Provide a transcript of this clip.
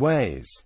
ways.